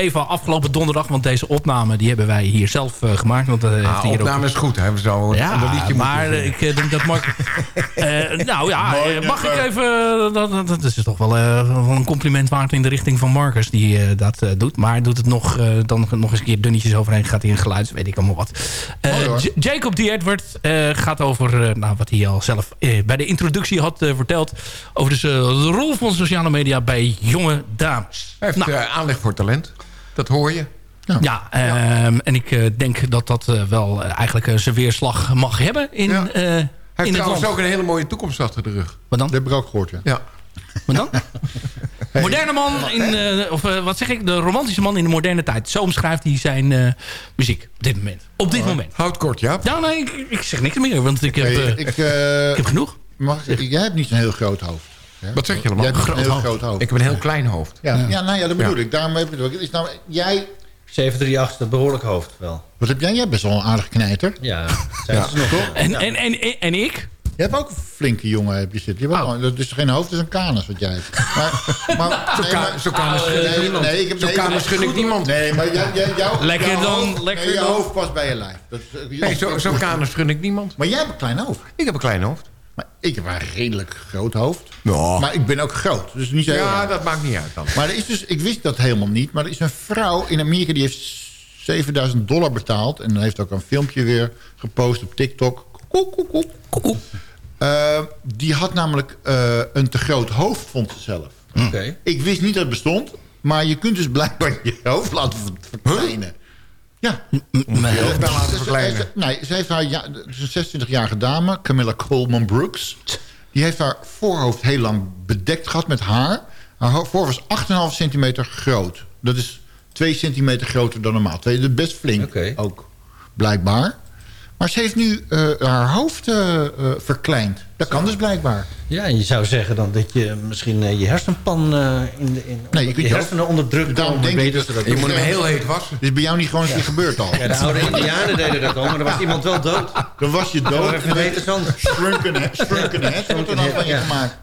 Even afgelopen donderdag. Want deze opname die hebben wij hier zelf eh, gemaakt. Want, eh, heeft Ah, hier opname ook... is goed, hè? We zouden een liedje maar moeten eh, ik denk dat Mark... *laughs* Nou ja, mag ik even... Dat, dat, is toch wel, een compliment waard in de richting van Marcus die dat doet. Maar doet het nog, dan nog eens een keer dunnetjes overheen. Gaat hij in geluid, weet ik allemaal wat. Jacob D. Edward gaat over nou, wat hij al zelf bij de introductie had verteld. Over dus, de rol van sociale media bij jonge dames. Hij heeft eh, aanleg voor talent. Dat hoor je. Ja, ehm, en ik eh, denk dat dat eh, wel eh, eigenlijk zijn weerslag mag hebben in, Ja. eh, Hij heeft in het trouwens land. ook een hele mooie toekomst achter de rug. Wat dan? Dat heb ik ook gehoord, ja. Ja. Wat dan? *laughs* Moderne man, in, eh, of wat zeg ik, de romantische man in de moderne tijd. Zo omschrijft hij zijn eh, muziek op dit moment. Op dit moment. Houd kort, ja. Ja, nee, ik, ik zeg niks meer, want ik heb, Hey, eh, ik, ik heb genoeg. mag, ik- jij hebt niet zo'n heel groot hoofd. Hè? Wat zeg je allemaal? Jij hebt Groot een heel hoofd. groot hoofd. Ik heb een heel klein hoofd. Ja, ja. nou ja, dat bedoel Ja. ik. Daarom heb ik het. Is nou, jij, 738 is een behoorlijk hoofd wel. wat heb jij? Jij bent best wel een aardig knijter. Ja, Ja. zijn ze nog wel. En, en, en, en ik? Je hebt ook een flinke jongen heb je zitten. Je hebt ook, dat is geen hoofd, dat is een kanus wat jij hebt. Maar, *laughs* maar, Zo'n nee, ka- zo'n kanus gun ik nee, niemand. nee, ik nee, kanus nee, gun ik niemand. Nee, maar jij, jij, jou, Lekker jouw dan, hoofd- lekker nee, jouw dan. hoofd past bij je lijf. Dat is, Nee, zo- zo'n *laughs* kanus gun ik niemand. Maar jij hebt een klein hoofd. Ik heb een klein hoofd. Maar ik heb een redelijk groot hoofd. Ja. Maar ik ben ook groot. Dus niet zo heel Ja, erg. dat maakt niet uit dan. Maar er is dus, ik wist dat helemaal niet. Maar er is een vrouw in Amerika die heeft 7000 dollar betaald. En heeft ook een filmpje weer gepost op TikTok. Koek, koek, koek, koek, koek. Eh, die had namelijk eh, een te groot hoofd, vond ze zelf. Oké. Ik wist niet dat het bestond. Maar je kunt dus blijkbaar je hoofd laten ver- verkleinen. Ja. *laughs* Ze- ze- verkleinen. ze- Nee, ze heeft haar, ja, het is een 26-jarige dame, Camilla Coleman Brooks. Die heeft haar voorhoofd heel lang bedekt gehad met haar. Haar ho- voorhoofd was 8,5 centimeter groot. Dat is 2 centimeter groter dan normaal. Dat is best flink ook, blijkbaar. Maar ze heeft nu eh, haar hoofd eh, eh, verkleind. Dat kan dus blijkbaar. Ja, en je zou zeggen dan dat je misschien je hersenpan eh, in de... In, Nee, je je, kunt je hersenen onder druk komen. denk ik beter dat- zodat je moet hem heel heet wassen. Dit is bij jou niet gewoon eens keer gebeurd al. Ja, de oude indianen deden dat al, maar dan was iemand wel dood. Dan was je Dat dood. was even weten zand. Shrunken, he- shrunken head wordt er dan van je Ja. gemaakt.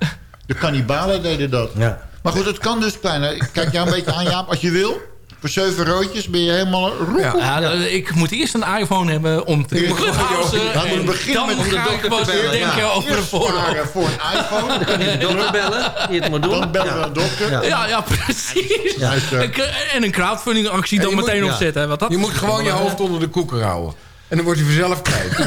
De kannibalen deden dat. Ja. Maar goed, het kan dus kleiner. Ik Kijk jou een beetje aan, Jaap. Als je wil, voor zeven roodjes ben je helemaal roep. Ja, ik moet eerst een iPhone hebben om te kunnen we en beginnen dan met de ga ik dokter te bellen. denken Ja. over een Eerst sparen voor een iPhone. Dan kan je de dokter bellen, die het moet doen. Dan bellen we Ja. een dokter. Ja. Ja, ja, precies. En een crowdfunding actie dan je moet- meteen ja. opzetten. Want dat Je moet gewoon je hoofd onder de koeken houden. En dan wordt hij vanzelf kwijt. *laughs*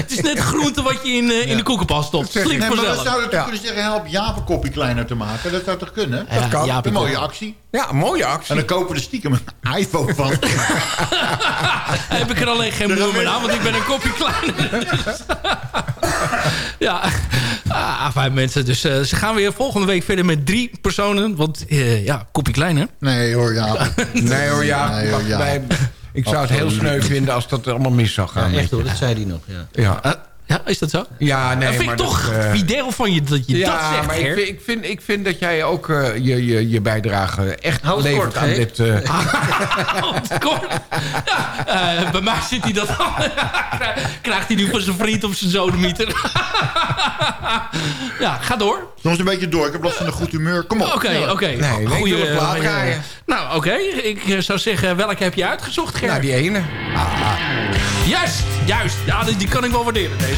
Het is net groente wat je in, eh, in de koekenpas stopt. Nee, Slikt maar we vanzelf. zouden toch kunnen zeggen... help Jaap een kopje kleiner te maken. Dat zou toch kunnen? Ja, dat kan. Jaap een mooie actie. Ja, een mooie actie. En dan kopen we er stiekem een iPhone van. *laughs* Heb ik er alleen geen nummer aan, want ik ben een kopje kleiner. *laughs* ja, ah, fijn mensen. Dus eh, ze gaan weer volgende week verder met drie personen. Want eh, ja, kopje kleiner. Nee hoor, Jaap. Nee hoor, ja. Nee, hoor, ja. Ik zou het heel sneu vinden als dat allemaal mis zou gaan. Ja, echt hoor, dat zei hij nog. Ja. Ja. Ja, is dat zo? Ja, nee, dat vind maar ik toch dat, eh, fidel van je dat je ja, dat zegt, maar ik Ger. vind, ik, vind, ik vind dat jij ook eh, je, je, je bijdrage echt Houd levert kort, aan dit... eh, *laughs* Kort. Ja, eh, bij mij zit hij dat al. *laughs* Krijgt hij nu van zijn vriend of zijn zodemieter. *laughs* ja, ga door. Soms een beetje door. Ik heb last van een goed humeur. Kom op. Oké, oké. Nee, nee, ik Goeie, wil een plaat draaien. Nou, oké. Ik zou zeggen, welke heb je uitgezocht, Ger? nou, die ene. Juist, juist. Ja, die, die kan ik wel waarderen, deze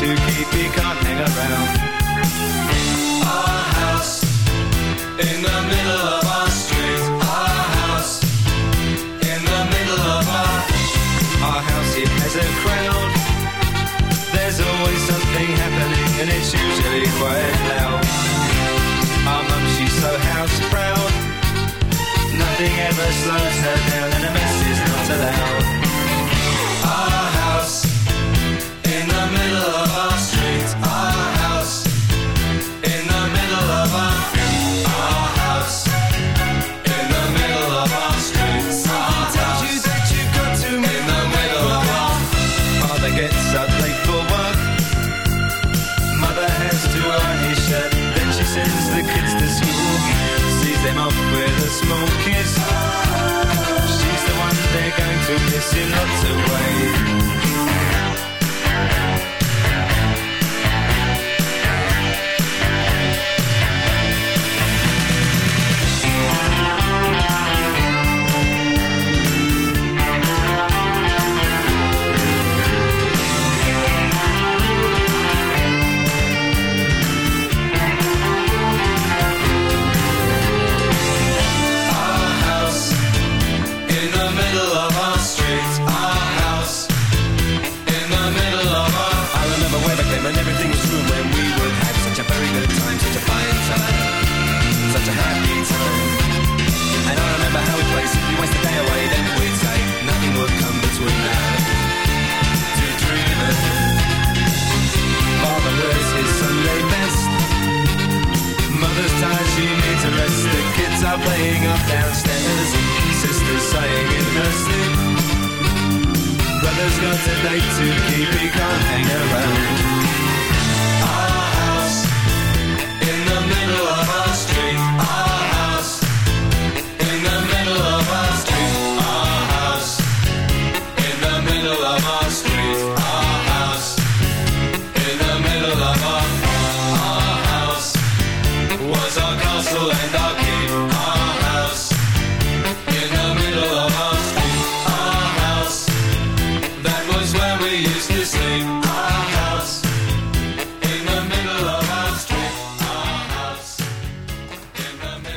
to keep, he can't around. Our house in the middle of our street. Our house in the middle of our our house. It has a crowd. There's always something happening and it's usually quite loud. Our mum, she's so house proud. Nothing ever slows her down and a mess is not allowed.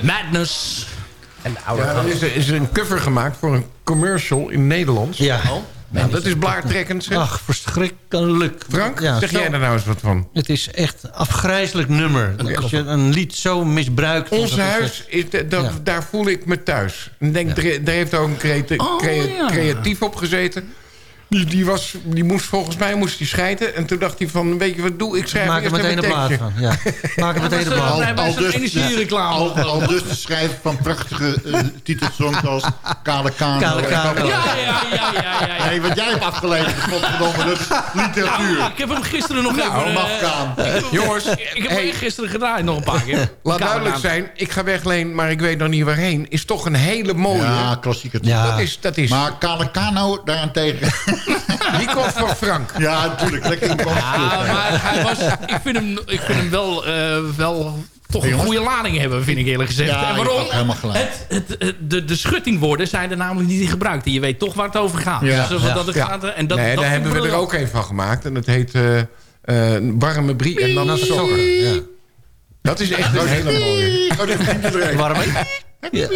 Madness. En de oude Ja, er is, er is een cover gemaakt voor een commercial in Nederlands. Ja. Nou, dat is blaartrekkend, zeg. Ach, verschrikkelijk. Frank, Ja, zeg zo- jij er nou eens wat van? Het is echt een afgrijzelijk nummer. Als je een lied zo misbruikt... Ons dat is huis, is, dat, dat- Ja. daar voel ik me thuis. Ik denk, daar, daar heeft ook een creati- Oh, creatief op gezeten. Die, die, was, die moest volgens mij moest die scheiden. En toen dacht hij van, weet je wat doe? Ik schrijf Maak er meteen een plaat van. Ja. Maak er meteen een plaat Hij was een energiereclame. Al, al dus te schrijven van prachtige eh, titelsongs als Kale Kano. Kale Kano. Ja, ja, ja, ja, ja. ja. Nee, wat jij hebt afgeleverd, godverdomme, dat is literatuur. Nou, ik heb hem gisteren nog Nou, even... mag eh, gaan. ik heb- Jongens, ik heb hey. hem gisteren gedraaid nog een paar keer. *laughs* Laat duidelijk zijn, ik ga wegleen, maar ik weet nog niet waarheen. Is toch een hele mooie. Ja, klassieker. Ja. Dat is, dat is. Maar Kale Kano daarentegen... *laughs* Die komt van Frank. Ja, natuurlijk. Lekker in Ja, maar hij was, ik, vind hem, ik vind hem wel, eh, wel toch een goede lading hebben, vind ik eerlijk gezegd. Ja, en waarom? helemaal gelijk. Het, het, het- de, de schuttingwoorden zijn er namelijk niet in gebruikt. En je weet toch waar het over gaat. Ja. Dus, Ja. dat het Ja. gaat, eh, en dat, nee, dat daar hebben we er ook een van gemaakt. En dat heet eh eh, Warme Brie en dan sokken. Ja. Dat is echt een hele mooie. Oh, dat er? Ja.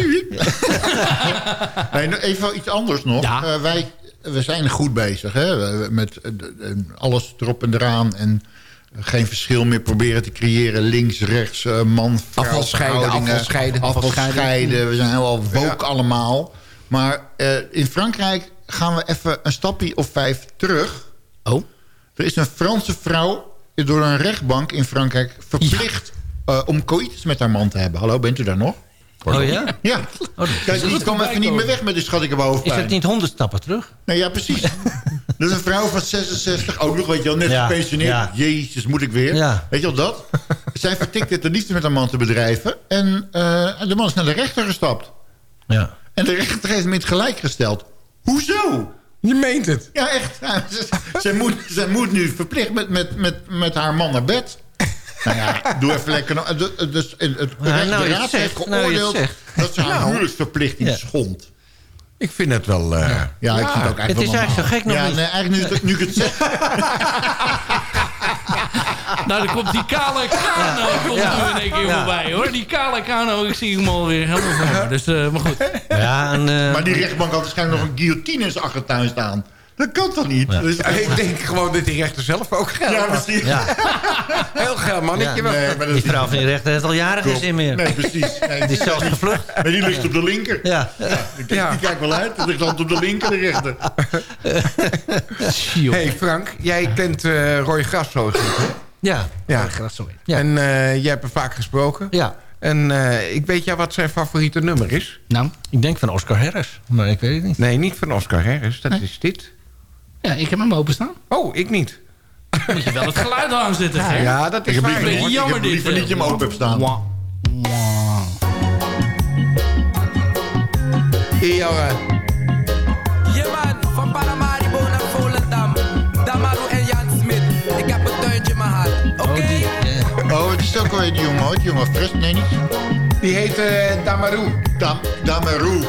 Nee, nou, even iets anders nog. Ja. Eh, wij we zijn goed bezig. Hè? Met eh, eh, alles erop en eraan. En geen verschil meer proberen te creëren. Links, rechts, eh, man, vrouw. Afvalscheiden, verhoudingen. afvalscheiden. Afvalscheiden. We zijn helemaal woke Ja. allemaal. Maar eh, in Frankrijk gaan we even een stapje of vijf terug. Oh. Er is een Franse vrouw door een rechtbank in Frankrijk verplicht... eh, om coïtus met haar man te hebben. Hallo, bent u daar nog? Oh ja? Ja. Kijk, die kwam even niet meer weg met die schattige Is hoofdpijn. dat niet honderd stappen terug? Nee, ja, precies. *laughs* dus een vrouw van 66, ook nog, weet je wel, net Ja, gepensioneerd. ja. Jezus, moet ik weer. Ja. Weet je wel dat? *laughs* Zij vertikt het de liefde met haar man te bedrijven. En eh, de man is naar de rechter gestapt. Ja. En de rechter heeft hem in het gelijk gesteld. Hoezo? Je meent het. Ja, echt. Ja, ze- zij, moet, zij moet nu verplicht met, met, met, met haar man naar bed. Nou ja, doe even lekker. nog- Dus, dus het het Ja, nou de raad zegt, heeft nou geoordeeld dat ze haar Nou. huwelijksverplichting Ja. schond. Ik vind het wel... eh, Ja, ik vind het ook eigenlijk Het is eigenlijk zo gek nog ja, niet. Nee, eigenlijk nu, nu ik het zeg. *laughs* Nou, dan komt die kale kano komt Ja. nu in één keer Ja. voorbij, hoor. Die kale kano, ik zie hem alweer helemaal voor. Dus, eh, maar goed. Ja, en, eh, Maar die rechtbank had waarschijnlijk nog een guillotine in zijn achtertuin staan. Dat kan toch niet? Ja. Dus- ik denk gewoon dat die rechter zelf ook geld ja, precies. ja. *laughs* Heel geil mannetje. Ja, wel. Nee, maar Die vrouw van die rechter heeft al jaren geen zin meer. Nee, precies. Nee, *laughs* Die is zelfs gevlucht. Maar die ligt op de linker. Ja. Die, Ja. die kijkt wel uit. Die ligt altijd op de linker, de rechter. hey Frank, jij kent eh, Roy Grasso. hè? Ja. Ja. sorry. Ja. En eh, jij hebt hem vaak gesproken. Ja. En eh, ik weet ja wat zijn favoriete nummer is. Nou, Ik denk van Oscar Harris, maar ik weet het niet. Nee, niet van Oscar Harris. Dat is dit. Ja, ik heb hem openstaan. Oh, ik niet. Dan moet je wel het geluid aanzetten, hè? Ja, dat is Ik heb waar. liever niet, ik jammer heb dit, liever eh. niet je hem open heb staan. Wah. Hier, jongen. Ja man, van Paramaribo naar Volendam. Damaru en Jan Smit. Ik heb een tuintje in mijn hand. Oké? Oh, het is ook alweer die jongen, hoor. Die jongen Fres, nee niet. Die heet eh Damaru. Dam, Damaru.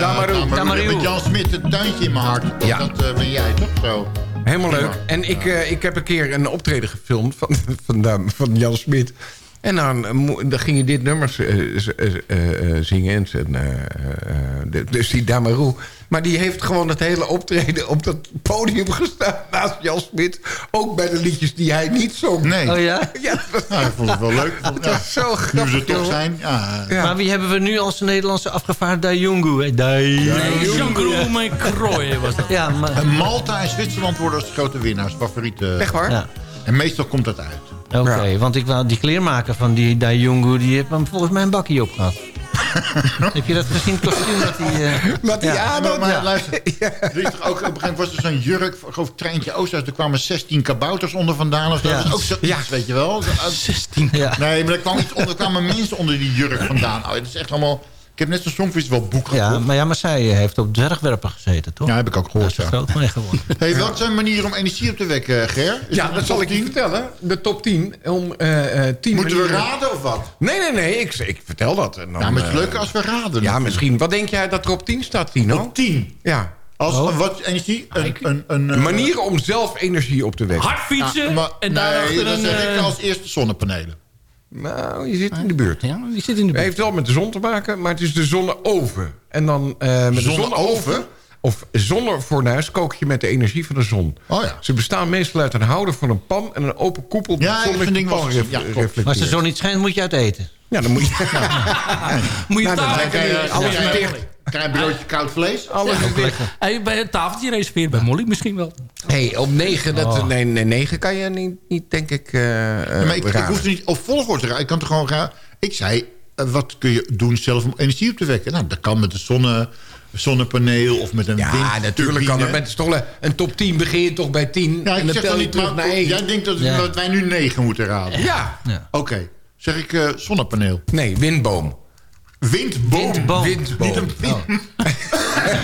Damaru. Damaru. Met Jan Smit, het tuintje in mijn hart. Ja. Dat eh, ben jij toch zo? Helemaal leuk. En ik, eh, ik heb een keer een optreden gefilmd van, *laughs* van, Dam- van Jan Smit. En dan, eh, dan ging je dit nummer eh, eh, zingen. En, eh, eh, dus die Damaru. Maar die heeft gewoon het hele optreden op dat podium gestaan naast Jan Smit. Ook bij de liedjes die hij niet zong. Nee. Oh ja? *laughs* Ja, dat, Nou, ik vond het wel leuk. dat is zo Nu grappig. ze er toch zijn. Ja. Ja. Maar wie hebben we nu als Nederlandse afgevaardigd? Dayungu. Dayungu. Nee, Jean-Claude mijn krooi was dat. Ja, maar... En Malta en Zwitserland worden als grote winnaars, favoriete. Echt waar? Ja. En meestal komt dat uit. Oké, want ik wou die kleermaker van die Dayungu... die heeft hem volgens mij een bakkie op gehad. *laughs* heb je dat gezien, het kostuum dat hij... eh, Wat ja. Maar, had? maar Ja. luister, *laughs* er is toch ook, op een gegeven moment was er zo'n jurk, geloof Treintje Oosterhuis, er kwamen 16 kabouters onder vandaan. Of. Dat is ook zoiets, weet je wel. 16. Ja. Nee, maar er, kwam iets onder, er kwamen mensen onder die jurk vandaan. Oh, het is echt allemaal... Ik heb net zo'n Songfestival boek Ja, gekocht. maar, ja, maar zij eh, heeft op dwergwerpen gezeten, toch? Ja, heb ik ook Daar gehoord, is ze ja. groot mee geworden. *laughs* Hey, wat zijn manieren om energie op te wekken, Ger? Is Ja, een dat zal ik je 10? vertellen. De top 10. Om, eh, eh, 10 Moeten we raden of wat? Nee, nee, nee. Ik, ik vertel dat. En dan, Ja, maar het is eh, leuk als we raden. Ja, misschien. Wat denk jij dat er op 10 staat, Tino? Op 10. Ja. Als Oh. wat energie? Een, een, een, eh, Manieren om zelf energie op te wekken. Hard fietsen ja, maar- en nee, daarachter een... zeg ik eh, als eerste zonnepanelen. Nou, je zit in de buurt. Ja, die zit in de Het buurt. heeft wel met de zon te maken, maar het is de zonneoven. En dan eh met de Zonneoven? of zonnefornuis kook je met de energie van de zon. Oh ja. Ze bestaan meestal uit een houder van een pan en een open koepel die Ja, vind ding wel ref- Ja. Maar als de zon niet schijnt, moet je uit eten. Ja, dan moet je... *laughs* Moet je Nou, dan krijg je eh, ja. Krijg je een broodje koud vlees? Alles is. Hey, bij een tafeltje reserveren bij Molly misschien wel. hey, op 9, dat, Oh. nee, nee, 9 kan je niet, niet denk ik, eh Ja, maar ik, ik raden. hoef er niet op volgorde te raden. Ik kan toch gewoon gaan. Ik zei, eh, wat kun je doen zelf om energie op te wekken? Nou, dat kan met een zonne, zonnepaneel of met een Ja, windturbine. natuurlijk kan het. Toch le- een top 10 begin je toch bij 10 Ja, en ik dan zeg tel je niet, terug maar naar 1. jij denkt dat, Ja. dat wij nu 9 moeten raden. Ja. Oké, zeg ik eh, zonnepaneel. Nee, windboom. Windboom. Windboom. Windboom. Niet een wind.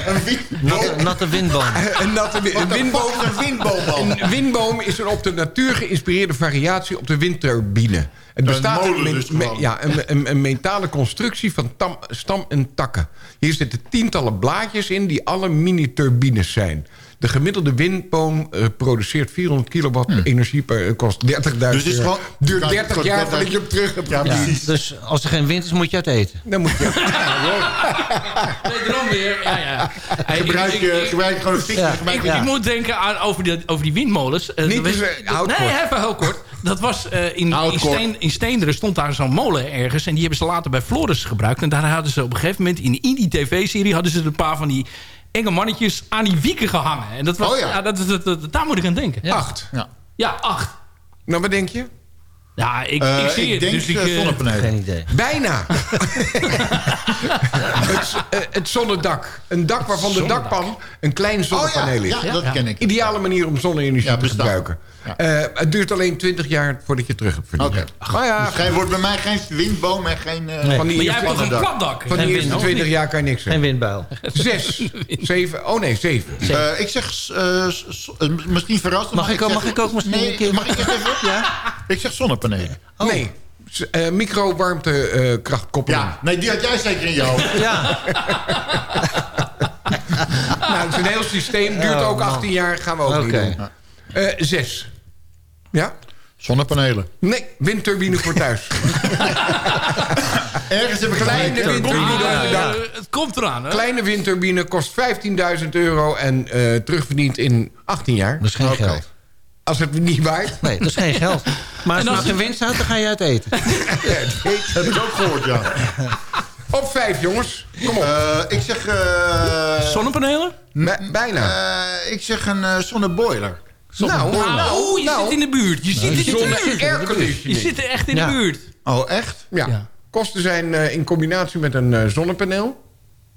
een windboom. Natte, natte windboom. *laughs* Een, natte een windboom, een windboom, een windboom is een op de natuur geïnspireerde variatie op de windturbine. Het bestaat uit molen een, dus me- gewoon. ja, een, een, een metalen constructie van tam, stam en takken. Hier zitten tientallen blaadjes in die alle mini-turbines zijn. De gemiddelde windboom eh, produceert 400 kilowatt energie per eh, kost 30.000 Dus het is gewoon- Duurt kost 30 jaar 30 voordat je hem terug hebt. Ja, precies. Dus als er geen wind is, moet je uit eten. Dan moet je... *laughs* Wederom weer. Ja, ja. Hey, Gebruik ik- je, ik- gebruik gewoon een fikje. Ik, je- ik moet denken aan over die, over die windmolens. Eh, Niet dat houd Nee, even heel kort. Dat was eh, in, in. Steen, in Steenderen stond daar zo'n molen ergens. En die hebben ze later bij Floris gebruikt. En daar hadden ze op een gegeven moment in, in die tv-serie... hadden ze een paar van die enge mannetjes aan die wieken gehangen. En dat was, Oh ja. dat, dat, dat- daar moet ik aan denken. Ja, Acht. Ja. acht. Nou, wat denk je? Ja, ik, Eh, ik zie ik het. denk dus ik, eh, eh, zonnepanelen. Geen idee. Bijna. *laughs* *laughs* het, het zonnedak. Een dak waarvan de dakpan een klein zonnepaneel Oh ja, is. ja, dat Ja. ken ik. Ideale manier om zonne-energie Ja, te bestaan. gebruiken. Ja. Eh, het duurt alleen 20 jaar voordat je het terug hebt verdiend. Oké. Maar ja, Dus geen, wordt bij mij geen windboom en geen... eh, Nee. van die maar jij eerste, hebt een van die eerste wind, 20 jaar kan je niks Geen windbuil. Zes, *laughs* zeven, oh nee, zeven. Eh, ik zeg, misschien verrassend. Mag ik ook- mag ik ook misschien nee, een keer- Mag ik even? *laughs* Ja. Ik zeg zonnepanelen. Nee, S- eh, micro-warmtekrachtkoppeling. Ja, nee, die had jij zeker in je hoofd. *laughs* Ja. Nou, het is een heel systeem. Duurt Oh, ook man. 18 jaar. Gaan we ook niet Oké. doen. Eh, zes. Ja? Zonnepanelen. Nee, windturbine voor thuis. *laughs* Ergens heb ik Kleine windturbine Ah, eh, het komt eraan, hè? Kleine windturbine kost 15.000 euro en eh terugverdiend in 18 jaar. Dat is geen geld. Als het niet waait. Nee, dat is geen geld. *laughs* Maar als En er als geen het- wind staat, dan ga je uit eten. *laughs* Heb ik ook gehoord, ja. Op vijf, jongens. Kom op. Eh, ik zeg... eh, Zonnepanelen? Bij- bijna. eh, ik zeg een zonneboiler. Nou, Nou, je nou. zit in de buurt. Je zit in de buurt. Je airconditioning. zit er echt in Ja. de buurt. Oh, echt? Ja. Ja. Kosten zijn eh, in combinatie met een eh, zonnepaneel.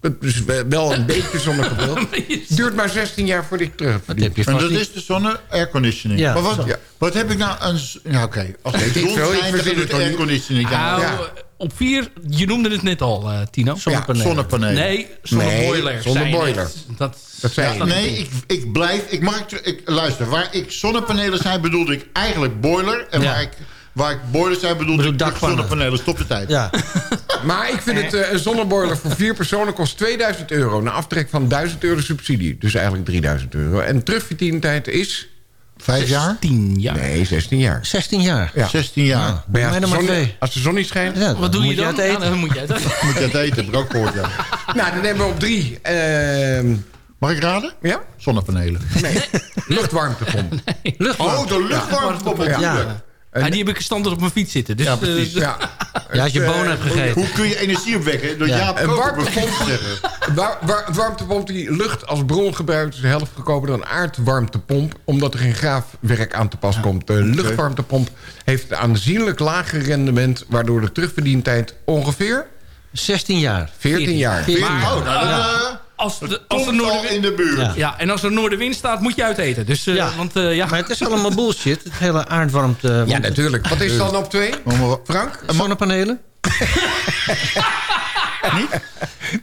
Dat is we- wel een beetje zonnepaneel. *laughs* Duurt maar 16 jaar voordat je terug heb je En vast dat niet. is de zonne airconditioning. Ja. Maar wat, Ja. wat heb ik nou Ja, oké. Als de Weet ik zon ik schijnt, dan doet het airconditioning. Ja, Nou, Ja. Op vier, je noemde het net al, eh, Tino. Zonnepanelen. zonnepanelen. Nee, zonneboiler. Nee, zonneboiler. Dat, Dat zei Ja, nee, ik, ik blijf... Ik mag, ik, ik, luister, waar ik zonnepanelen zei, bedoelde ik eigenlijk boiler. En Ja. waar, ik, waar ik boiler zei, bedoelde Bedoel ik dakpannen. zonnepanelen. Stop de tijd. Ja. *laughs* Maar ik vind het eh, een zonneboiler voor vier personen kost 2000 euro. Na aftrek van 1000 euro subsidie. Dus eigenlijk 3000 euro. En terugverdientijd is... Vijf jaar? 10 jaar. Nee, 16 jaar. 16 jaar. Ja. 16 jaar. Ja. Maar ja, als, nog de maar zon, twee. als de zon niet schijnt... Ja, Wat doe je dan? dan moet je uit eten. Moet je het eten, *laughs* ja. Nou, dan hebben we op drie... ehm, Mag ik raden? ja? Zonnepanelen. Nee. Luchtwarmtepomp. Oh, de luchtwarmtepomp. Ja. Ja. Ja, die heb ik standaard op mijn fiets zitten. Dus, Ja, precies. eh, Ja. *laughs* Ja, als je Het, bonen eh, hebt gegeten. Hoe kun je energie opwekken? Door Ja. Jaap Een Koper warmte- bijvoorbeeld te zeggen. *laughs* Waar, warmtepomp die lucht als bron gebruikt... is de helft goedkoper dan een aardwarmtepomp... omdat er geen graafwerk aan te pas komt. De luchtwarmtepomp heeft een aanzienlijk lager rendement... waardoor de terugverdientijd ongeveer 16 jaar. 14 jaar. 14 Oh, nou, dan, eh, Als de, als de noordenwind... in de buurt. Ja. Ja, en als er noordenwind staat, moet je uiteten. Dus, eh, Ja. want eh, ja... Maar het is allemaal bullshit, het hele aardwarmte. Ja, want- natuurlijk. Wat is dan op twee? Frank? Zonnepanelen? *laughs*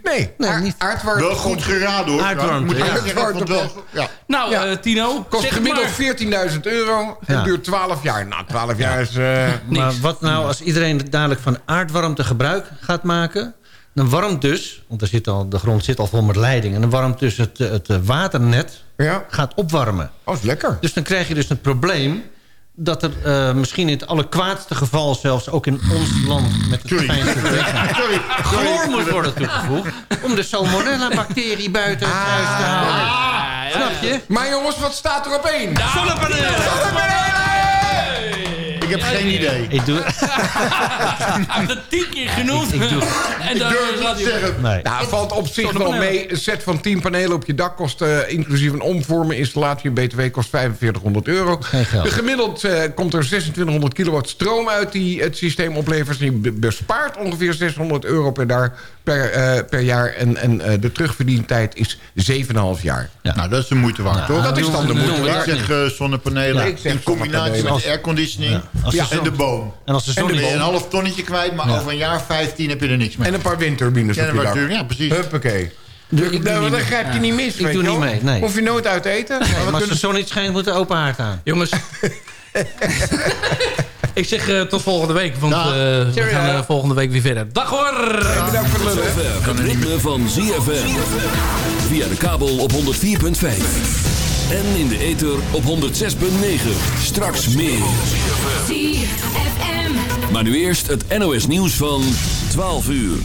Nee, Nee, niet. aardwarmte. Wel goed geraden hoor. Aardwarmte, Moet ja. het wel-. Nou, Ja. eh, Tino, Kost zeg gemiddeld maar. 14.000 euro en Ja. duurt 12 jaar. Nou, 12 jaar is... eh, Maar wat nou als iedereen dadelijk van aardwarmte gebruik gaat maken... dan warmt dus, want er zit al, de grond zit al vol met leidingen... dan warmt dus het, het eh, waternet ja, gaat opwarmen. oh, is lekker. Dus dan krijg je dus het probleem... dat er eh, misschien in het allerkwaadste geval zelfs ook in ons land... met het Sorry. fijnste *laughs* Sorry, chloor moet worden toegevoegd... om de salmonella-bacterie buiten het huis te houden. Snap je? Maar jongens, wat staat er op één? Ik heb geen idee. Ik doe... *laughs* Heb het tien keer genoemd. Ik- ik doe- *laughs* en dan Ik durf het laat niet te hij... zeggen. Nee. Nou, valt op zich wel mee. Een set van 10 panelen op je dak kost eh, inclusief een omvormen installatie. Een BTW kost 4500 euro. Geen geld. De gemiddeld eh, komt er 2600 kilowatt stroom uit die het systeem oplevert. Je be- bespaart ongeveer 600 euro per, daar, per, eh, per jaar. En, en eh, de terugverdientijd is 7,5 jaar. Nou, dat is de moeite waard, toch? dat is dan de moeite dat Ik waard. zeg eh, zonnepanelen Ja, ik zeg in combinatie zonnepanelen. met airconditioning en de boom. En als de En dan zon ben je niet... een half tonnetje kwijt, maar over een jaar 15 heb je er niks mee. En een paar windturbines dak. natuurlijk, ja, precies. Huppakee. Ik Nou, mee. grijp je niet mis, Ik doe je niet mee, nee. Hoef je nooit uit te eten. Maar als de zon niet schijnt, moet de open haard aan. Jongens. *laughs* ik zeg eh, tot volgende week. Want Dag. eh, we gaan eh, volgende week weer verder. Dag hoor! Bedankt voor het lullen. Het ritme van ZFM. Via de kabel op 104.5. En in de ether op 106.9. Straks meer. Maar nu eerst het NOS nieuws van 12 uur.